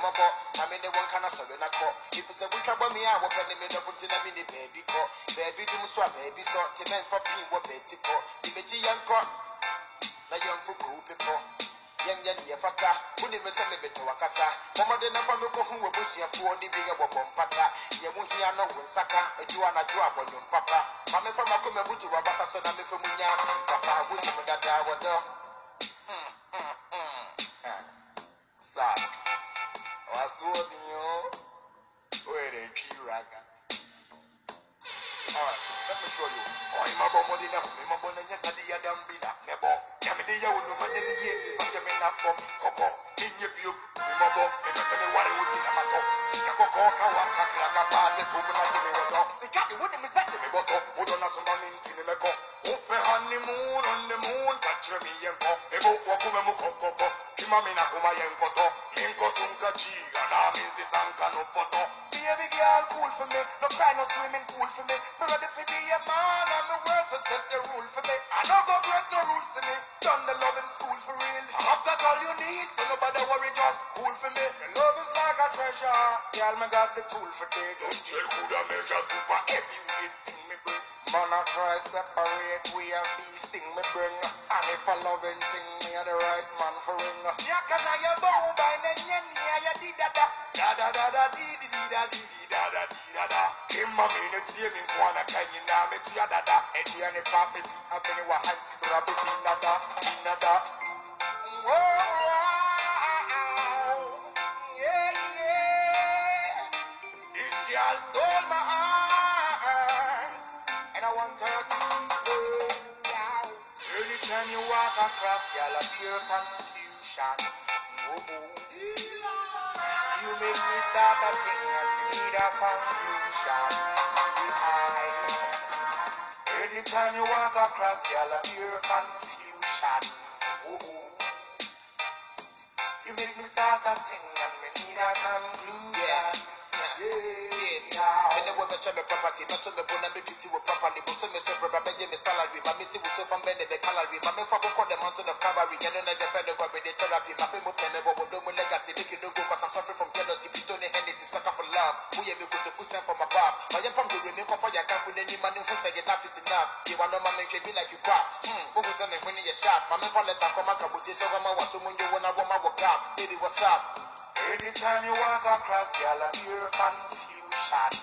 mmɔbɔ maame ne wɔn kana sɔre na kɔ efisɛ wotwa bɔ mi a wɔpɛ ne medɔfo nti na mi ne baabi kɔ baabi dum so a baabi sɔ te na nfa pii wɔ baati kɔ dimekyi yɛn kɔ na yɛn fo kowu pepɔ yɛn yɛ ne yɛfata mo ne mi sɛ mi bɛtɛ wakasa mɔmɔde na fa mi kɔ hu wɔ busuafoɔ ne bi yɛ bɔbɔ mpata yɛn mu hia no wɔ nsaka adwo anadwo abɔnyo mpapa maame fa ma kɔ mɛ butu wɔ so na mɛ fɛ mu nya mpapa wo ne mu dada wɔ. Wasoɔdenyo woyɛdɛ ntwi raga Alright, let me show you. Oh, ima bo mo di na mi mo bo na nyesa di adam bi na me bo. Ya me di ya wo no ma de ye mi ba je me na bo koko. Ni nye bio mi mo bo me me me ware wo di na ma to. Sika koko ka ni mi to. Kima mi na kuma ka mi no. Baby girl cool for me. No cry no swimming pool for me. Me ready for be a man and me work to set the rule for me. I no go break no rules for me. Done the loving school for real. I've got all you need, so nobody worry, just cool for me. Your love is like a treasure. Girl, me got the tool for take. Don't tell good a measure super heavyweight thing me bring. Man, I try separate, we have these thing me bring. If a loving thing, me a the right man for ring. Ya can I ya bow by the nyen ya di da da. Da da da da di di di da di di da da di da da. Kim ma mi ne tie mi kwana kanyi na me tia da da. E di ane pa me ti abeni wa hanti bra be di na da di na da. Whoa, yeah, yeah. Girl stole my heart, and I want her to. Anytime you walk across, I feel confusion. Oh, oh. You make me start a thing and need a conclusion. Anytime you walk across, I feel confusion. Oh, oh. You make me start a thing and me need a conclusion. Yeah. And the woman tell me property, not to me bone and me treat you me me salary. My so from bend the calorie. My me for call the mountain of cavalry. And then I defend the God with the therapy. My family me, but no more legacy. Make you no go, cause I'm suffering from jealousy. Pitone Hennessy, sucker for love. Who you go to push from above. My young from the remain for your camp with any man who say enough is enough. You want no man make you be like you craft. Hmm, who was sending when you're sharp. My man for let and come with this over my was so when you wanna want my work out. Baby, what's up? Anytime you walk across, girl, I hear confusion.